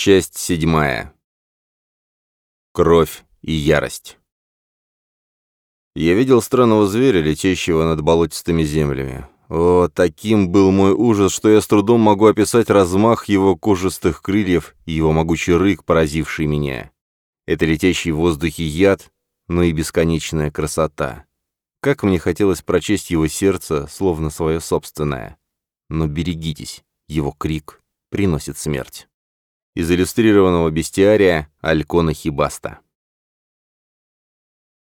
Часть седьмая. Кровь и ярость. Я видел странного зверя, летящего над болотистыми землями. О, таким был мой ужас, что я с трудом могу описать размах его кожистых крыльев и его могучий рык, поразивший меня. Это летящий в воздухе яд, но и бесконечная красота. Как мне хотелось прочесть его сердце, словно свое собственное. Но берегитесь, его крик приносит смерть. Из иллюстрированного бестиария Алькона Хибаста.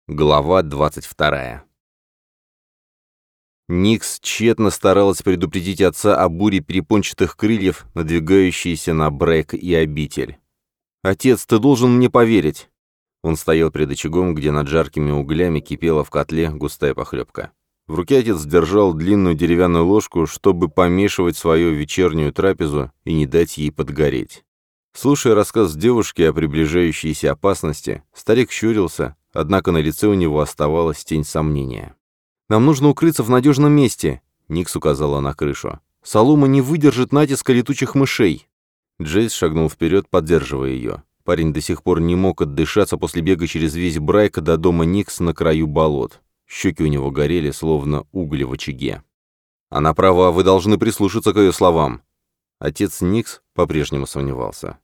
Глава 22. Никс тщетно старалась предупредить отца о буре перепончатых крыльев, надвигающейся на Брэк и обитель. «Отец, ты должен мне поверить!» Он стоял перед очагом, где над жаркими углями кипела в котле густая похлебка. В руке отец держал длинную деревянную ложку, чтобы помешивать свою вечернюю трапезу и не дать ей подгореть. Слушая рассказ девушки о приближающейся опасности, старик щурился, однако на лице у него оставалась тень сомнения. «Нам нужно укрыться в надежном месте», — Никс указала на крышу. «Солома не выдержит натиска летучих мышей». Джейс шагнул вперед, поддерживая ее. Парень до сих пор не мог отдышаться после бега через весь Брайк до дома Никс на краю болот. Щеки у него горели, словно угли в очаге. «А «Она права, вы должны прислушаться к ее словам». Отец Никс по-прежнему сомневался.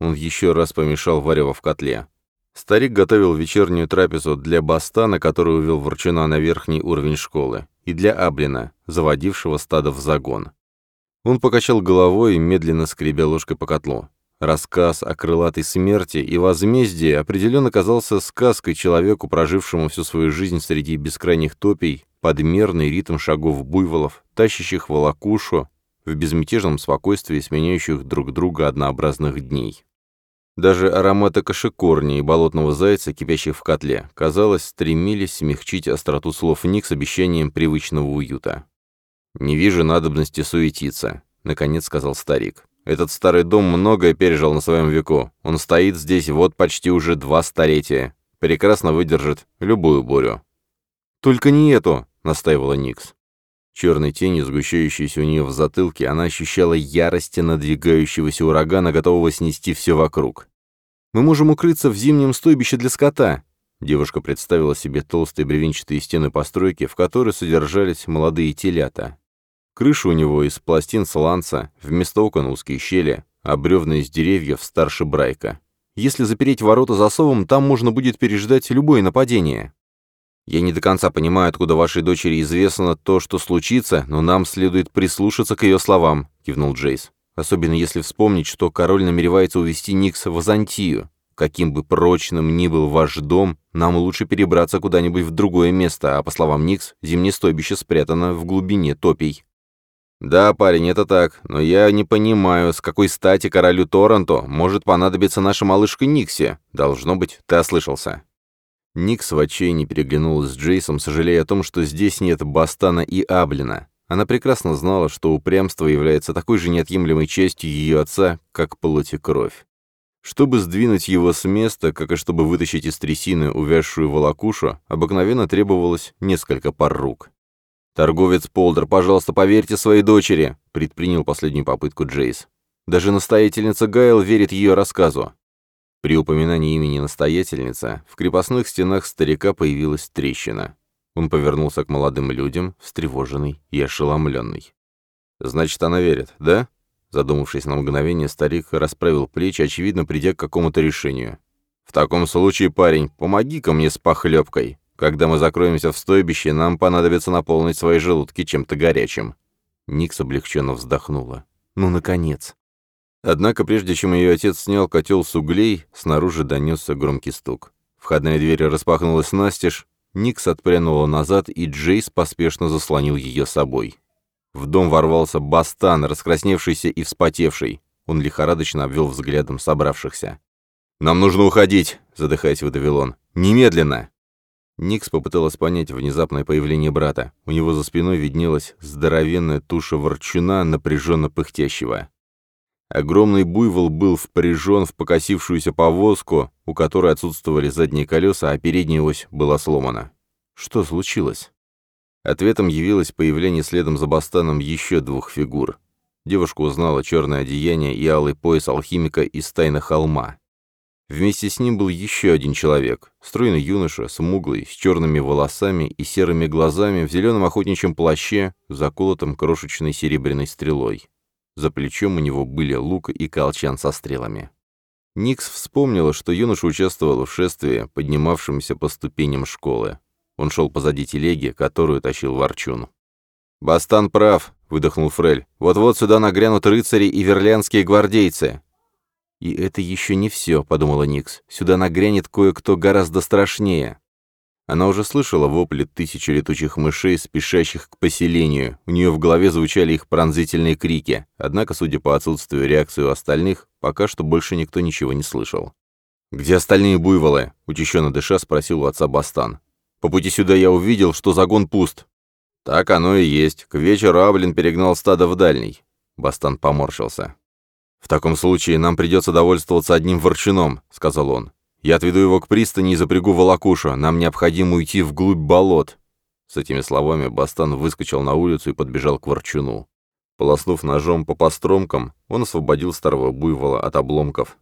Он еще раз помешал варево в котле. Старик готовил вечернюю трапезу для Баста, на которую увел Ворчуна на верхний уровень школы, и для Аблина, заводившего стадо в загон. Он покачал головой, медленно скребя ложкой по котлу. Рассказ о крылатой смерти и возмездии определенно казался сказкой человеку, прожившему всю свою жизнь среди бескрайних топий, подмерный ритм шагов буйволов, тащащих волокушу, в безмятежном спокойствии сменяющих друг друга однообразных дней. Даже ароматы кашикорни и болотного зайца, кипящих в котле, казалось, стремились смягчить остроту слов Ник с обещанием привычного уюта. «Не вижу надобности суетиться», — наконец сказал старик. «Этот старый дом многое пережил на своем веку. Он стоит здесь вот почти уже два столетия. Прекрасно выдержит любую бурю». «Только не эту», — настаивала Никс черной тени, сгущающейся у нее в затылке, она ощущала ярости надвигающегося урагана, готового снести все вокруг. «Мы можем укрыться в зимнем стойбище для скота», Девушка представила себе толстые бревенчатые стены постройки, в которой содержались молодые телята. Крыша у него из пластин сланца, вместо окон узкие щели, а бревна из деревьев старше брайка. Если запереть ворота засовом, там можно будет переждать любое нападение. Я не до конца понимаю, откуда вашей дочери известно то, что случится, но нам следует прислушаться к ее словам», — кивнул Джейс. «Особенно если вспомнить, что король намеревается увести Никса в Азантию. Каким бы прочным ни был ваш дом, нам лучше перебраться куда-нибудь в другое место, а, по словам Никс, зимнее стойбище спрятано в глубине топий». «Да, парень, это так, но я не понимаю, с какой стати королю Торонто может понадобиться наша малышка Никси. Должно быть, ты ослышался. Никс в не переглянулась с Джейсом, сожалея о том, что здесь нет Бастана и Аблина. Она прекрасно знала, что упрямство является такой же неотъемлемой частью ее отца, как плоть и кровь. Чтобы сдвинуть его с места, как и чтобы вытащить из трясины увязшую волокушу, обыкновенно требовалось несколько пар рук. «Торговец Полдер, пожалуйста, поверьте своей дочери!» — предпринял последнюю попытку Джейс. «Даже настоятельница Гайл верит ее рассказу. При упоминании имени настоятельница в крепостных стенах старика появилась трещина. Он повернулся к молодым людям, встревоженный и ошеломленный. «Значит, она верит, да?» Задумавшись на мгновение, старик расправил плечи, очевидно, придя к какому-то решению. «В таком случае, парень, помоги-ка мне с похлебкой. Когда мы закроемся в стойбище, нам понадобится наполнить свои желудки чем-то горячим». Ник облегченно вздохнула. «Ну, наконец!» Однако, прежде чем ее отец снял котел с углей, снаружи донесся громкий стук. Входная дверь распахнулась настежь, Никс отпрянула назад, и Джейс поспешно заслонил ее собой. В дом ворвался Бастан, раскрасневшийся и вспотевший. Он лихорадочно обвел взглядом собравшихся. «Нам нужно уходить!» — задыхаясь, выдавил он. «Немедленно!» Никс попыталась понять внезапное появление брата. У него за спиной виднелась здоровенная туша ворчуна, напряженно пыхтящего. Огромный буйвол был впряжен в покосившуюся повозку, у которой отсутствовали задние колеса, а передняя ось была сломана. Что случилось? Ответом явилось появление следом за Бастаном еще двух фигур. Девушка узнала черное одеяние и алый пояс алхимика из тайна холма. Вместе с ним был еще один человек, стройный юноша, смуглый, с черными волосами и серыми глазами, в зеленом охотничьем плаще, заколотом крошечной серебряной стрелой. За плечом у него были лук и колчан со стрелами. Никс вспомнила, что юноша участвовал в шествии, поднимавшемся по ступеням школы. Он шел позади телеги, которую тащил Ворчун. «Бастан прав», — выдохнул Фрель. «Вот-вот сюда нагрянут рыцари и верлянские гвардейцы». «И это еще не все», — подумала Никс. «Сюда нагрянет кое-кто гораздо страшнее». Она уже слышала вопли тысячи летучих мышей, спешащих к поселению. У нее в голове звучали их пронзительные крики. Однако, судя по отсутствию реакции у остальных, пока что больше никто ничего не слышал. «Где остальные буйволы?» — учащенно дыша спросил у отца Бастан. «По пути сюда я увидел, что загон пуст». «Так оно и есть. К вечеру Аблин перегнал стадо в дальний». Бастан поморщился. «В таком случае нам придется довольствоваться одним ворчуном», — сказал он. Я отведу его к пристани и запрягу волокушу. Нам необходимо уйти вглубь болот». С этими словами Бастан выскочил на улицу и подбежал к ворчуну. Полоснув ножом по постромкам, он освободил старого буйвола от обломков.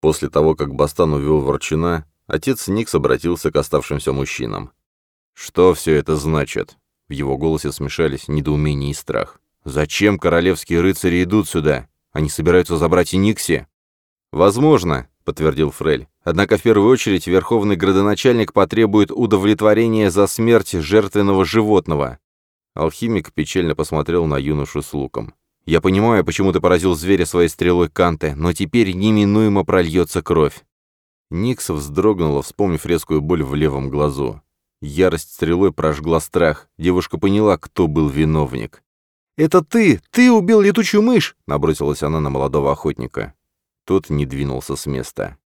После того, как Бастан увел ворчуна, отец Никс обратился к оставшимся мужчинам. «Что все это значит?» В его голосе смешались недоумение и страх. «Зачем королевские рыцари идут сюда? Они собираются забрать и Никси?» «Возможно», подтвердил Фрель. Однако в первую очередь верховный градоначальник потребует удовлетворения за смерть жертвенного животного. Алхимик печально посмотрел на юношу с луком. «Я понимаю, почему ты поразил зверя своей стрелой Канте, но теперь неминуемо прольется кровь». Никс вздрогнула, вспомнив резкую боль в левом глазу. Ярость стрелой прожгла страх. Девушка поняла, кто был виновник. «Это ты! Ты убил летучую мышь!» — набросилась она на молодого охотника. Тот не двинулся с места.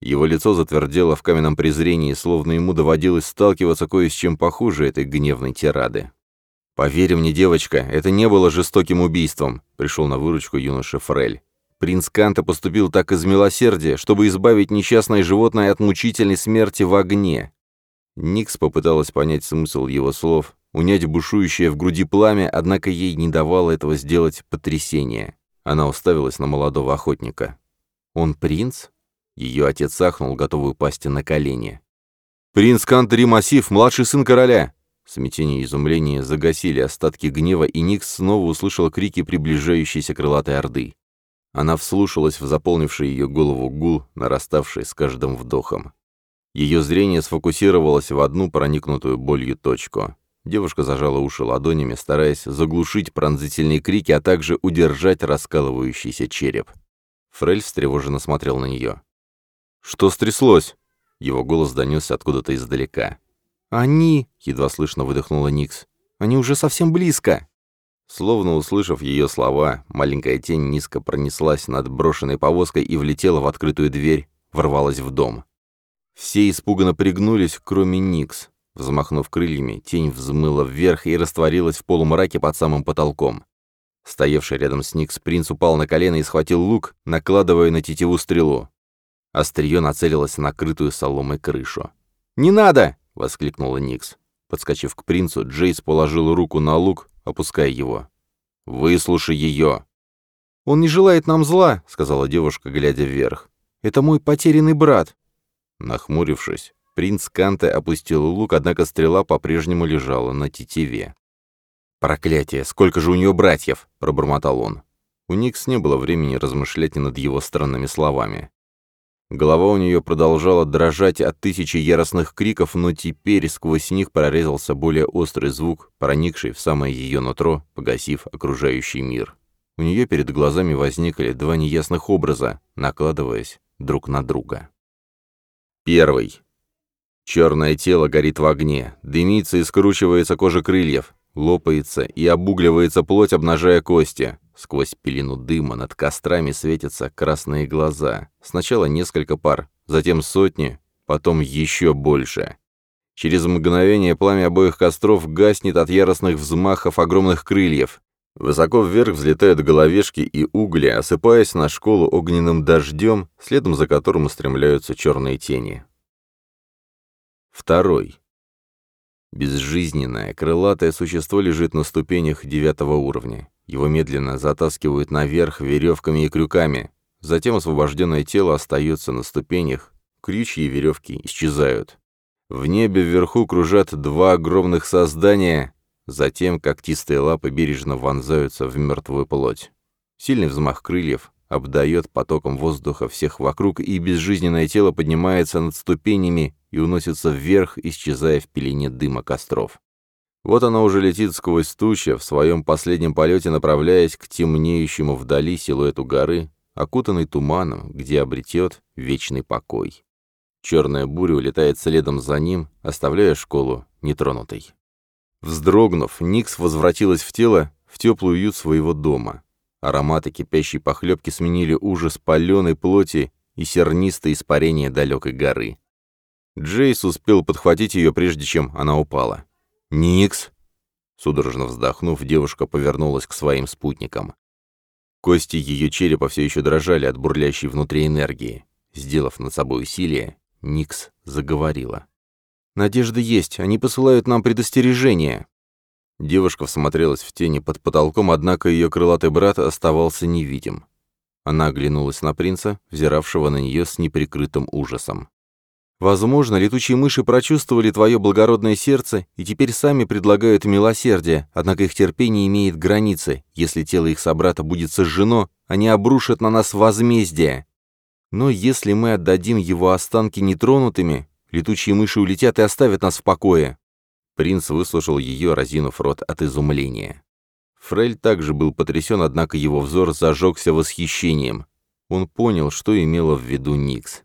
Его лицо затвердело в каменном презрении, словно ему доводилось сталкиваться кое с чем похуже этой гневной тирады. «Поверь мне, девочка, это не было жестоким убийством», — пришел на выручку юноша Фрель. «Принц Канта поступил так из милосердия, чтобы избавить несчастное животное от мучительной смерти в огне». Никс попыталась понять смысл его слов, унять бушующее в груди пламя, однако ей не давало этого сделать потрясение. Она уставилась на молодого охотника. «Он принц?» Ее отец сахнул, готовый упасть на колени. «Принц Кантри Массив, младший сын короля!» Смятение и изумление загасили остатки гнева, и Никс снова услышал крики приближающейся крылатой орды. Она вслушалась в заполнивший ее голову гул, нараставший с каждым вдохом. Ее зрение сфокусировалось в одну проникнутую болью точку. Девушка зажала уши ладонями, стараясь заглушить пронзительные крики, а также удержать раскалывающийся череп. Фрель встревоженно смотрел на нее. «Что стряслось?» Его голос донесся откуда-то издалека. «Они!» — едва слышно выдохнула Никс. «Они уже совсем близко!» Словно услышав ее слова, маленькая тень низко пронеслась над брошенной повозкой и влетела в открытую дверь, ворвалась в дом. Все испуганно пригнулись, кроме Никс. Взмахнув крыльями, тень взмыла вверх и растворилась в полумраке под самым потолком. Стоявший рядом с Никс принц упал на колено и схватил лук, накладывая на тетиву стрелу. Острие нацелилось на крытую соломой крышу. «Не надо!» — воскликнула Никс. Подскочив к принцу, Джейс положил руку на лук, опуская его. «Выслушай ее!» «Он не желает нам зла», — сказала девушка, глядя вверх. «Это мой потерянный брат». Нахмурившись, принц Канте опустил лук, однако стрела по-прежнему лежала на тетиве. «Проклятие! Сколько же у нее братьев!» — пробормотал он. У Никс не было времени размышлять над его странными словами. Голова у нее продолжала дрожать от тысячи яростных криков, но теперь сквозь них прорезался более острый звук, проникший в самое ее нутро, погасив окружающий мир. У нее перед глазами возникли два неясных образа, накладываясь друг на друга. Первый. Черное тело горит в огне, дымится и скручивается кожа крыльев, Лопается и обугливается плоть, обнажая кости. Сквозь пелену дыма над кострами светятся красные глаза. Сначала несколько пар, затем сотни, потом еще больше. Через мгновение пламя обоих костров гаснет от яростных взмахов огромных крыльев. Высоко вверх взлетают головешки и угли, осыпаясь на школу огненным дождем, следом за которым устремляются черные тени. Второй. Безжизненное, крылатое существо лежит на ступенях девятого уровня. Его медленно затаскивают наверх веревками и крюками. Затем освобожденное тело остается на ступенях, крючья и веревки исчезают. В небе вверху кружат два огромных создания, затем когтистые лапы бережно вонзаются в мертвую плоть. Сильный взмах крыльев, обдаёт потоком воздуха всех вокруг, и безжизненное тело поднимается над ступенями и уносится вверх, исчезая в пелене дыма костров. Вот оно уже летит сквозь тучи, в своем последнем полете направляясь к темнеющему вдали силуэту горы, окутанной туманом, где обретет вечный покой. Черная буря улетает следом за ним, оставляя школу нетронутой. Вздрогнув, Никс возвратилась в тело, в теплый уют своего дома. Ароматы кипящей похлебки сменили ужас паленой плоти и сернистое испарение далекой горы. Джейс успел подхватить ее, прежде чем она упала. «Никс!» Судорожно вздохнув, девушка повернулась к своим спутникам. Кости ее черепа все еще дрожали от бурлящей внутри энергии. Сделав над собой усилие, Никс заговорила. «Надежда есть, они посылают нам предостережение!» Девушка всмотрелась в тени под потолком, однако ее крылатый брат оставался невидим. Она оглянулась на принца, взиравшего на нее с неприкрытым ужасом. «Возможно, летучие мыши прочувствовали твое благородное сердце и теперь сами предлагают милосердие, однако их терпение имеет границы. Если тело их собрата будет сожжено, они обрушат на нас возмездие. Но если мы отдадим его останки нетронутыми, летучие мыши улетят и оставят нас в покое». Принц выслушал ее, разинув рот от изумления. Фрель также был потрясен, однако его взор зажегся восхищением. Он понял, что имела в виду Никс.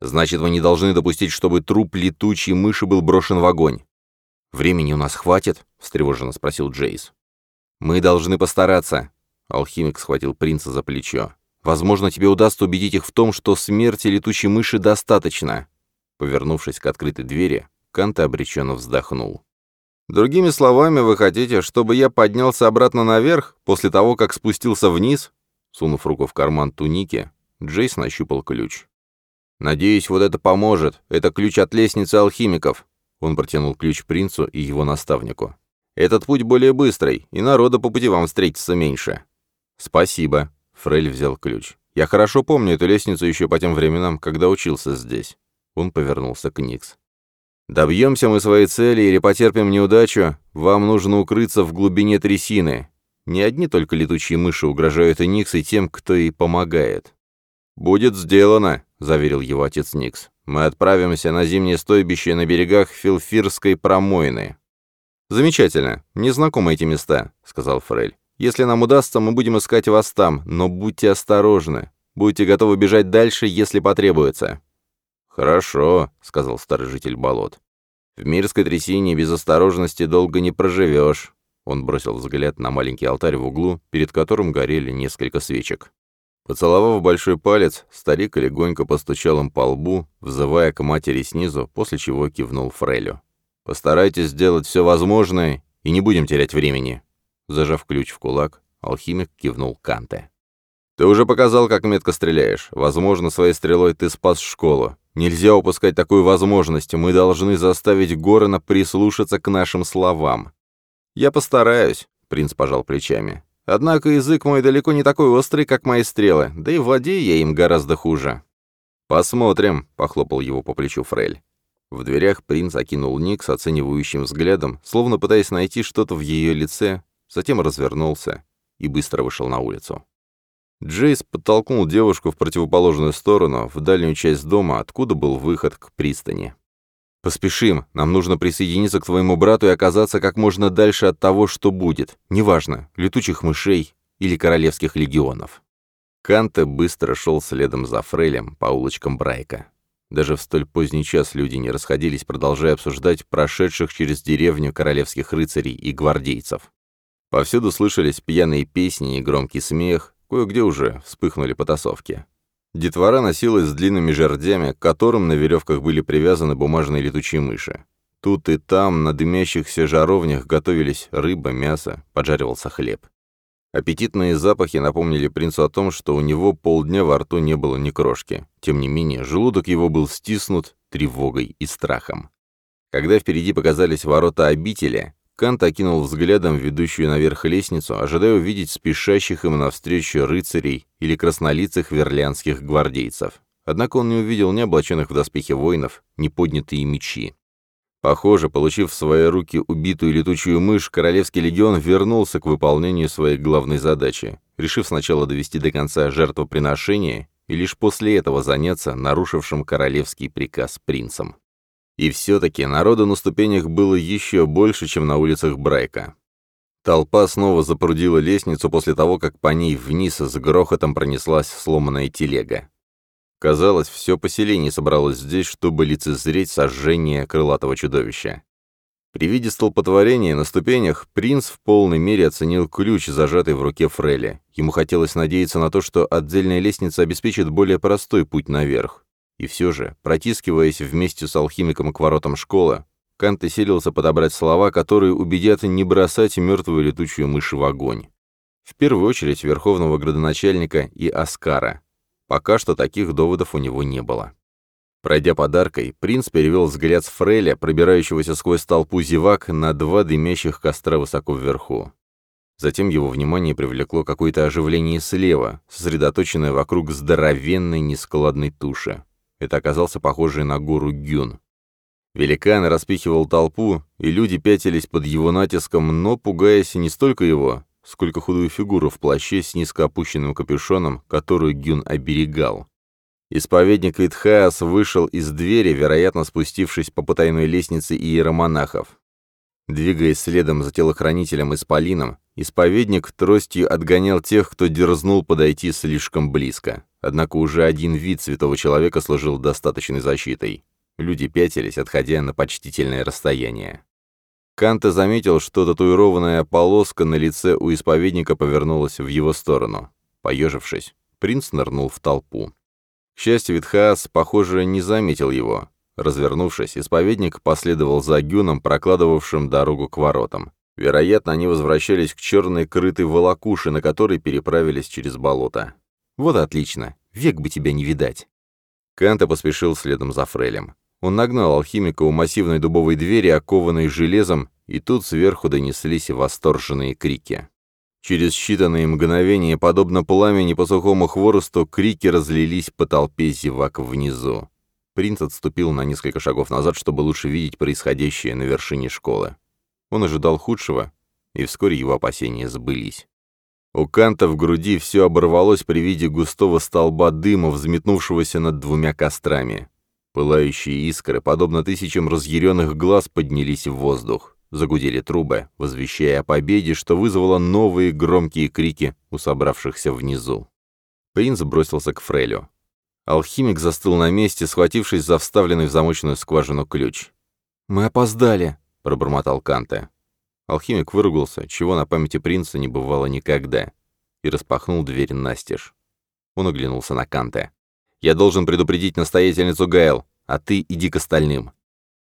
«Значит, вы не должны допустить, чтобы труп летучей мыши был брошен в огонь». «Времени у нас хватит?» — встревоженно спросил Джейс. «Мы должны постараться», — алхимик схватил принца за плечо. «Возможно, тебе удастся убедить их в том, что смерти летучей мыши достаточно». Повернувшись к открытой двери, Канта обреченно вздохнул. «Другими словами, вы хотите, чтобы я поднялся обратно наверх после того, как спустился вниз?» Сунув руку в карман туники, Джейс нащупал ключ. «Надеюсь, вот это поможет. Это ключ от лестницы алхимиков». Он протянул ключ принцу и его наставнику. «Этот путь более быстрый, и народа по пути вам встретится меньше». «Спасибо». Фрель взял ключ. «Я хорошо помню эту лестницу еще по тем временам, когда учился здесь». Он повернулся к Никс. Добьемся мы своей цели или потерпим неудачу, вам нужно укрыться в глубине трясины. Не одни только летучие мыши угрожают и Никс, и тем, кто ей помогает. «Будет сделано», — заверил его отец Никс. «Мы отправимся на зимнее стойбище на берегах Филфирской промойны». «Замечательно. Не знакомы эти места», — сказал Фрель. «Если нам удастся, мы будем искать вас там, но будьте осторожны. Будьте готовы бежать дальше, если потребуется». «Хорошо», — сказал старый житель болот. «В мирской трясине без осторожности долго не проживешь». Он бросил взгляд на маленький алтарь в углу, перед которым горели несколько свечек. Поцеловав большой палец, старик легонько постучал им по лбу, взывая к матери снизу, после чего кивнул Фрелю. «Постарайтесь сделать все возможное и не будем терять времени». Зажав ключ в кулак, алхимик кивнул Канте. «Ты уже показал, как метко стреляешь. Возможно, своей стрелой ты спас школу. Нельзя упускать такую возможность, мы должны заставить Горана прислушаться к нашим словам. «Я постараюсь», — принц пожал плечами. «Однако язык мой далеко не такой острый, как мои стрелы, да и владею я им гораздо хуже». «Посмотрим», — похлопал его по плечу Фрель. В дверях принц окинул Ник с оценивающим взглядом, словно пытаясь найти что-то в ее лице, затем развернулся и быстро вышел на улицу. Джейс подтолкнул девушку в противоположную сторону, в дальнюю часть дома, откуда был выход к пристани. «Поспешим, нам нужно присоединиться к твоему брату и оказаться как можно дальше от того, что будет, неважно, летучих мышей или королевских легионов». Канте быстро шел следом за Фрелем по улочкам Брайка. Даже в столь поздний час люди не расходились, продолжая обсуждать прошедших через деревню королевских рыцарей и гвардейцев. Повсюду слышались пьяные песни и громкий смех, Кое-где уже вспыхнули потасовки. Детвора носилась с длинными жердями, к которым на веревках были привязаны бумажные летучие мыши. Тут и там на дымящихся жаровнях готовились рыба, мясо, поджаривался хлеб. Аппетитные запахи напомнили принцу о том, что у него полдня во рту не было ни крошки. Тем не менее, желудок его был стиснут тревогой и страхом. Когда впереди показались ворота обители, Кант окинул взглядом ведущую наверх лестницу, ожидая увидеть спешащих им навстречу рыцарей или краснолицых верлянских гвардейцев. Однако он не увидел ни облаченных в доспехи воинов, ни поднятые мечи. Похоже, получив в свои руки убитую летучую мышь, Королевский легион вернулся к выполнению своей главной задачи, решив сначала довести до конца жертвоприношение и лишь после этого заняться нарушившим королевский приказ принцем. И все-таки народу на ступенях было еще больше, чем на улицах Брайка. Толпа снова запрудила лестницу после того, как по ней вниз с грохотом пронеслась сломанная телега. Казалось, все поселение собралось здесь, чтобы лицезреть сожжение крылатого чудовища. При виде столпотворения на ступенях принц в полной мере оценил ключ, зажатый в руке Фрелли. Ему хотелось надеяться на то, что отдельная лестница обеспечит более простой путь наверх. И все же, протискиваясь вместе с алхимиком к воротам школы, Кант селился подобрать слова, которые убедят не бросать мертвую летучую мышь в огонь. В первую очередь верховного градоначальника и Аскара. Пока что таких доводов у него не было. Пройдя подаркой, принц перевел взгляд с Фреля, пробирающегося сквозь толпу зевак, на два дымящих костра высоко вверху. Затем его внимание привлекло какое-то оживление слева, сосредоточенное вокруг здоровенной нескладной туши. Это оказался похожий на гору Гюн. Великан распихивал толпу, и люди пятились под его натиском, но пугаясь не столько его, сколько худую фигуру в плаще с низко опущенным капюшоном, которую Гюн оберегал. Исповедник Витхаас вышел из двери, вероятно, спустившись по потайной лестнице иеромонахов. Двигаясь следом за телохранителем Исполином, исповедник тростью отгонял тех, кто дерзнул подойти слишком близко. Однако уже один вид святого человека служил достаточной защитой. Люди пятились, отходя на почтительное расстояние. Канта заметил, что татуированная полоска на лице у исповедника повернулась в его сторону. Поежившись, принц нырнул в толпу. К счастью, Витхаас, похоже, не заметил его. Развернувшись, исповедник последовал за Гюном, прокладывавшим дорогу к воротам. Вероятно, они возвращались к черной крытой волокуши, на которой переправились через болото. Вот отлично, век бы тебя не видать. Канта поспешил следом за Фрелем. Он нагнал алхимика у массивной дубовой двери, окованной железом, и тут сверху донеслись восторженные крики. Через считанные мгновения, подобно пламени по сухому хворосту, крики разлились по толпе зевак внизу. Принц отступил на несколько шагов назад, чтобы лучше видеть происходящее на вершине школы. Он ожидал худшего, и вскоре его опасения сбылись. У Канта в груди все оборвалось при виде густого столба дыма, взметнувшегося над двумя кострами. Пылающие искры, подобно тысячам разъяренных глаз, поднялись в воздух. Загудели трубы, возвещая о победе, что вызвало новые громкие крики у собравшихся внизу. Принц бросился к Фрелю. Алхимик застыл на месте, схватившись за вставленный в замочную скважину ключ. «Мы опоздали», — пробормотал Канте. Алхимик выругался, чего на памяти принца не бывало никогда, и распахнул дверь настежь. Он оглянулся на Канте. «Я должен предупредить настоятельницу Гайл, а ты иди к остальным».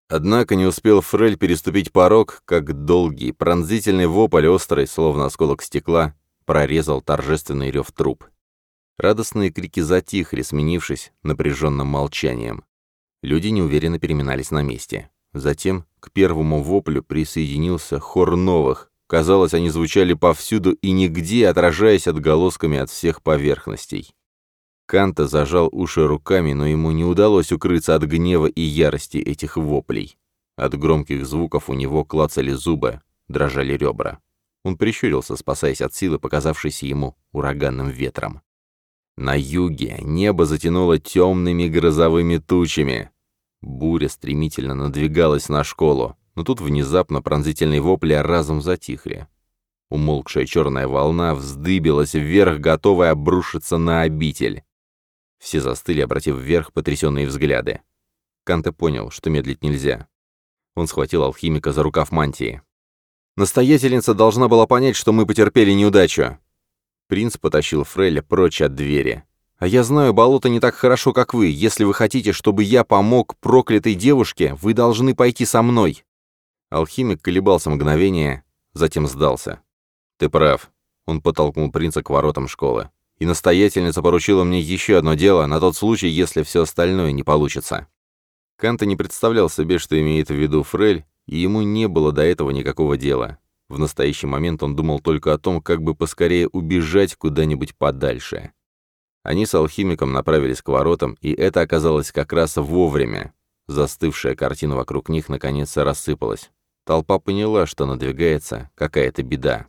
Однако не успел Фрель переступить порог, как долгий, пронзительный вопль острый, словно осколок стекла, прорезал торжественный рев труп. Радостные крики затихли, сменившись напряженным молчанием. Люди неуверенно переминались на месте. Затем к первому воплю присоединился хор новых. Казалось, они звучали повсюду и нигде, отражаясь отголосками от всех поверхностей. Канта зажал уши руками, но ему не удалось укрыться от гнева и ярости этих воплей. От громких звуков у него клацали зубы, дрожали ребра. Он прищурился, спасаясь от силы, показавшейся ему ураганным ветром. На юге небо затянуло темными грозовыми тучами. Буря стремительно надвигалась на школу, но тут внезапно пронзительные вопли разом затихли. Умолкшая черная волна вздыбилась вверх, готовая обрушиться на обитель. Все застыли, обратив вверх потрясенные взгляды. Канте понял, что медлить нельзя. Он схватил алхимика за рукав мантии. «Настоятельница должна была понять, что мы потерпели неудачу!» Принц потащил Фреля прочь от двери. А я знаю болото не так хорошо, как вы. Если вы хотите, чтобы я помог проклятой девушке, вы должны пойти со мной». Алхимик колебался мгновение, затем сдался. «Ты прав», — он подтолкнул принца к воротам школы. «И настоятельница поручила мне еще одно дело, на тот случай, если все остальное не получится». Канта не представлял себе, что имеет в виду Фрель, и ему не было до этого никакого дела. В настоящий момент он думал только о том, как бы поскорее убежать куда-нибудь подальше. Они с алхимиком направились к воротам, и это оказалось как раз вовремя. Застывшая картина вокруг них наконец рассыпалась. Толпа поняла, что надвигается какая-то беда.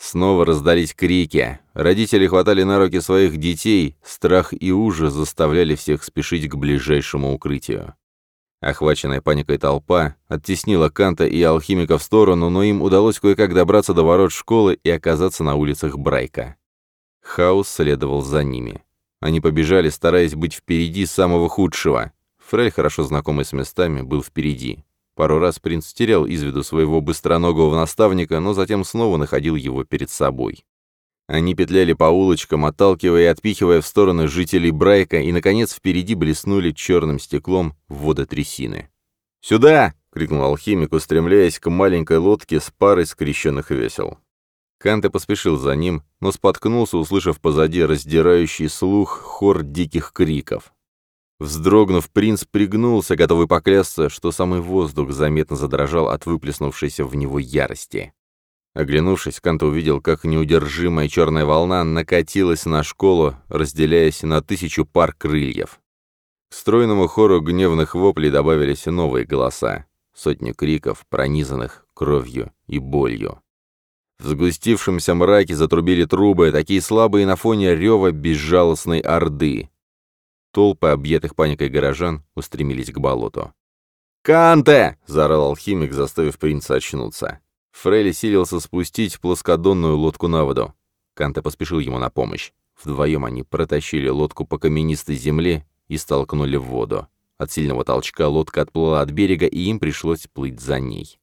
Снова раздались крики. Родители хватали на руки своих детей, страх и ужас заставляли всех спешить к ближайшему укрытию. Охваченная паникой толпа оттеснила Канта и алхимика в сторону, но им удалось кое-как добраться до ворот школы и оказаться на улицах Брайка. Хаос следовал за ними. Они побежали, стараясь быть впереди самого худшего. Фрель, хорошо знакомый с местами, был впереди. Пару раз принц терял из виду своего быстроногого наставника, но затем снова находил его перед собой. Они петляли по улочкам, отталкивая и отпихивая в стороны жителей Брайка, и, наконец, впереди блеснули черным стеклом вода трясины. «Сюда!» — крикнул алхимик, устремляясь к маленькой лодке с парой скрещенных весел. Канте поспешил за ним, но споткнулся, услышав позади раздирающий слух хор диких криков. Вздрогнув, принц пригнулся, готовый поклясться, что самый воздух заметно задрожал от выплеснувшейся в него ярости. Оглянувшись, Кант увидел, как неудержимая черная волна накатилась на школу, разделяясь на тысячу пар крыльев. К стройному хору гневных воплей добавились новые голоса, сотни криков, пронизанных кровью и болью. В сгустившемся мраке затрубили трубы, такие слабые на фоне рева безжалостной орды. Толпы, объятых паникой горожан, устремились к болоту. «Канте!» — заорал алхимик, заставив принца очнуться. Фрейли силился спустить плоскодонную лодку на воду. Канте поспешил ему на помощь. Вдвоем они протащили лодку по каменистой земле и столкнули в воду. От сильного толчка лодка отплыла от берега, и им пришлось плыть за ней.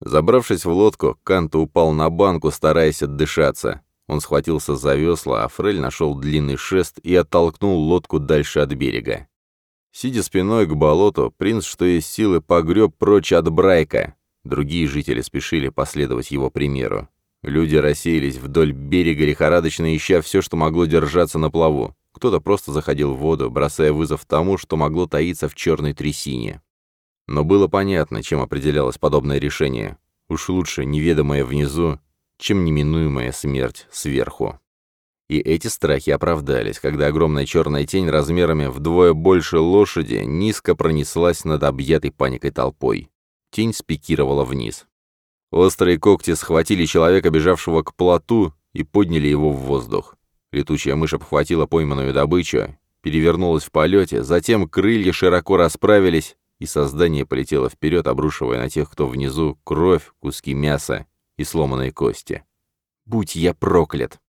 Забравшись в лодку, Канта упал на банку, стараясь отдышаться. Он схватился за весла, а Фрель нашел длинный шест и оттолкнул лодку дальше от берега. Сидя спиной к болоту, принц, что есть силы, погреб прочь от Брайка. Другие жители спешили последовать его примеру. Люди рассеялись вдоль берега лихорадочно, ища все, что могло держаться на плаву. Кто-то просто заходил в воду, бросая вызов тому, что могло таиться в черной трясине. Но было понятно, чем определялось подобное решение. Уж лучше неведомое внизу, чем неминуемая смерть сверху. И эти страхи оправдались, когда огромная черная тень размерами вдвое больше лошади низко пронеслась над объятой паникой толпой. Тень спикировала вниз. Острые когти схватили человека, бежавшего к плоту, и подняли его в воздух. Летучая мышь обхватила пойманную добычу, перевернулась в полете, затем крылья широко расправились, и создание полетело вперед, обрушивая на тех, кто внизу, кровь, куски мяса и сломанные кости. «Будь я проклят!»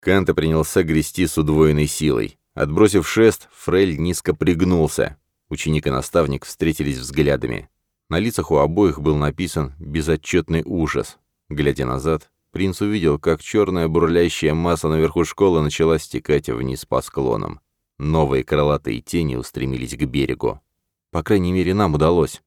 Канта принялся грести с удвоенной силой. Отбросив шест, Фрель низко пригнулся. Ученик и наставник встретились взглядами. На лицах у обоих был написан безотчетный ужас. Глядя назад, принц увидел, как черная бурлящая масса наверху школы начала стекать вниз по склонам. Новые крылатые тени устремились к берегу. По крайней мере, нам удалось.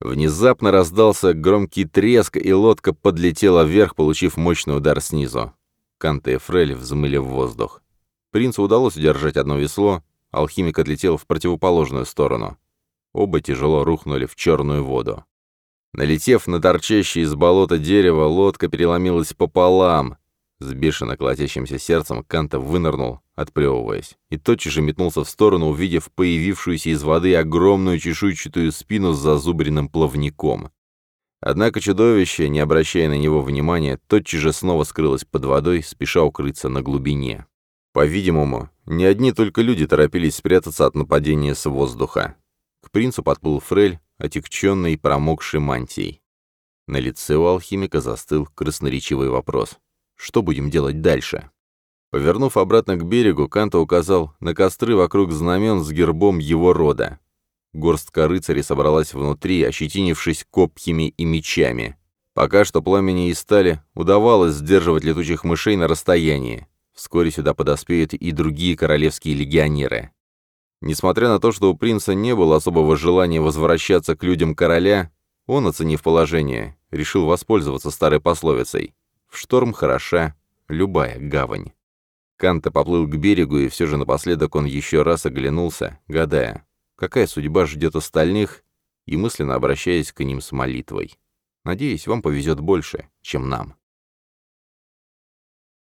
Внезапно раздался громкий треск, и лодка подлетела вверх, получив мощный удар снизу. Канте и Фрель взмыли в воздух. Принцу удалось удержать одно весло, алхимик отлетел в противоположную сторону. Оба тяжело рухнули в черную воду. Налетев на торчащее из болота дерево, лодка переломилась пополам. С бешено колотящимся сердцем Канта вынырнул, отплевываясь, и тотчас же метнулся в сторону, увидев появившуюся из воды огромную чешуйчатую спину с зазубренным плавником. Однако чудовище, не обращая на него внимания, тотчас же снова скрылось под водой, спеша укрыться на глубине. По-видимому, не одни только люди торопились спрятаться от нападения с воздуха. К принцу подплыл фрель, отягченный и промокший мантией. На лице у алхимика застыл красноречивый вопрос. Что будем делать дальше?» Повернув обратно к берегу, Канта указал на костры вокруг знамен с гербом его рода. Горстка рыцарей собралась внутри, ощетинившись копьями и мечами. Пока что пламени и стали удавалось сдерживать летучих мышей на расстоянии. Вскоре сюда подоспеют и другие королевские легионеры. Несмотря на то, что у принца не было особого желания возвращаться к людям короля, он, оценив положение, решил воспользоваться старой пословицей в шторм хороша любая гавань. Канта поплыл к берегу, и все же напоследок он еще раз оглянулся, гадая, какая судьба ждет остальных, и мысленно обращаясь к ним с молитвой. «Надеюсь, вам повезет больше, чем нам».